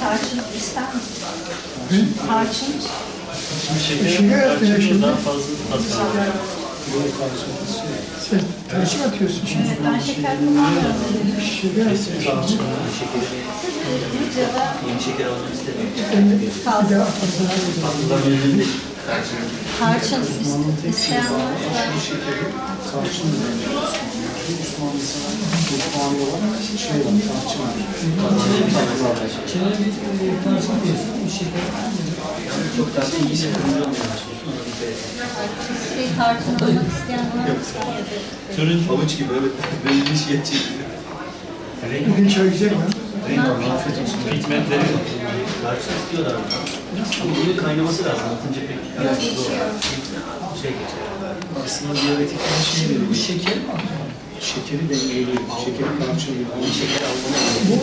Tarçın ister misin? Tarçın. Şimdi Şeker şimdi. daha fazla kalıyor. Sen tarçın atıyorsun şimdi. Evet ben şeker kullanmıyorum. dedim. Şeker atıyorsun şimdi. Siz bilirsiniz ya da Yeni şeker almak istemiyorum. Atıyorsun. Kullanıyorum değil. Tarçın is- isteyen varsa tarçın Osmanlısı'na mutfağında olan şey var, tarçın var. Çok tarçın iyi sakınca olmuyor. şey tarçın almak isteyen varsa Turuncu Havuç gibi evet. Böyle bir şey çekiyor. Bugün çay güzel mi? pigmentleri yok. Tarçın istiyorlar. Ama bunun kaynaması lazım. Atınca pek şey geçer. Aslında diyabetiklerin şey veriyor. Şeker mi? Şekeri dengeliyor. Şekeri parçalıyor. Yeni şeker almanı Bu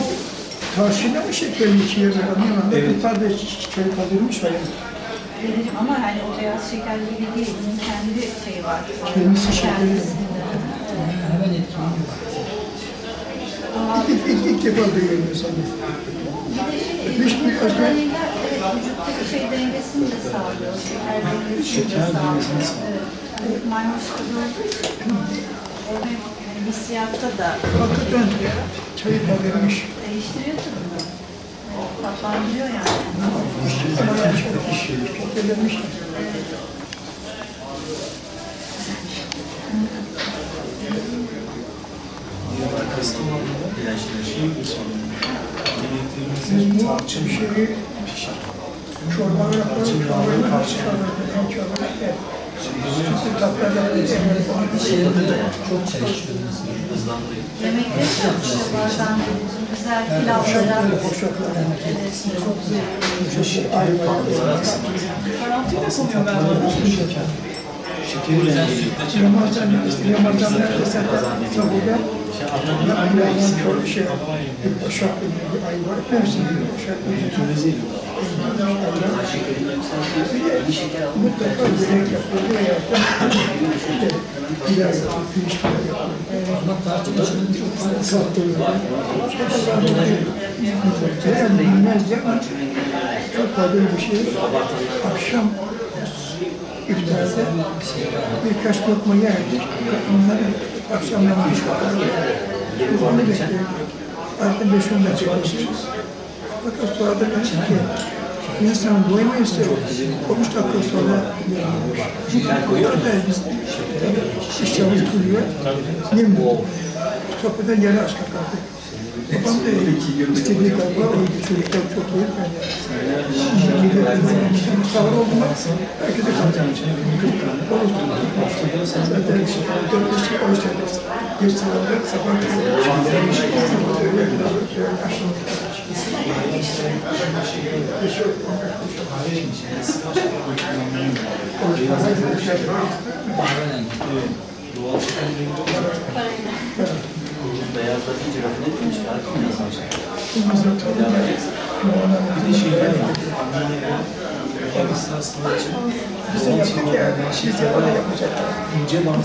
tarçınla mı şekerin ikiye beraber? Evet. Bir tadı çay tadılmış var yani. Dedim ama hani o beyaz şeker gibi değil. Bunun kendi şeyi var. Kendisi şekeri. Kendisinde. İlk, ilk, ilk defa duyuyorum sana. Bir de şey, Hiç bir bu özel- evet, vücuttaki şey dengesini de sağlıyor. Şeker dengesini Şeker de sağlıyor. dengesini sağlıyor. Evet. Evet, maymuş gibi olduğu için yani hissiyatta da Hakikaten çayı tadılmış. değiştiriyor tadını. Evet, tatlandırıyor yani. Ama çok iş, çok eğlenmiş. Kastamonu'da şey bu Tarçın şeyi çorbalara koyup çorbayı karşı çorbayı çorbayı Çünkü Çok çay içiyoruz. Hızlandırıyor. İşte bazen güzel pilavlara çok güzel. Ayva. şeker. Şekeri dengeliyor. Ramazan, işte Ramazan neredeyse tabuda ayvadan çok şey, bir boşak, bir hepsi bir boşak. Tümezi ediyor. Şekerini yükseltiyor. Yeni şeker almak Mutlaka yemek veya da işte pilav yapıyor, pirinç pilav yapıyor. Saklıyor. Yani bilmezdi ama çok fazla bir şey. Akşam iftarda birkaç lokma yerdik. Onları akşam namazı çıkardık. Onu bekliyoruz. Artık beş on dakika konuşuyoruz. Fakat sonra da dedik ki insan doyma istiyor. 13 dakika sonra. Çünkü orada biz işçamız kuruyor. Yemiyor. Sohbetten yere aç kalkardık. Babam da istediği kadar oydu. Çocuklar çok iyi. Yani geliyor. Sağır oldu mu? Herkese kalacağım. Olur. Zaten şey oruç ederiz. Bir sınavda sabah öyle öyle Doğal şeker Beyazlatınca rafine etmiş. Artık biraz alacak. Bir de şeyler var. Anneanne, babası hastalığı için doğal şekerlerden şey yapacak. İnce bant